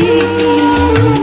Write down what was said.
你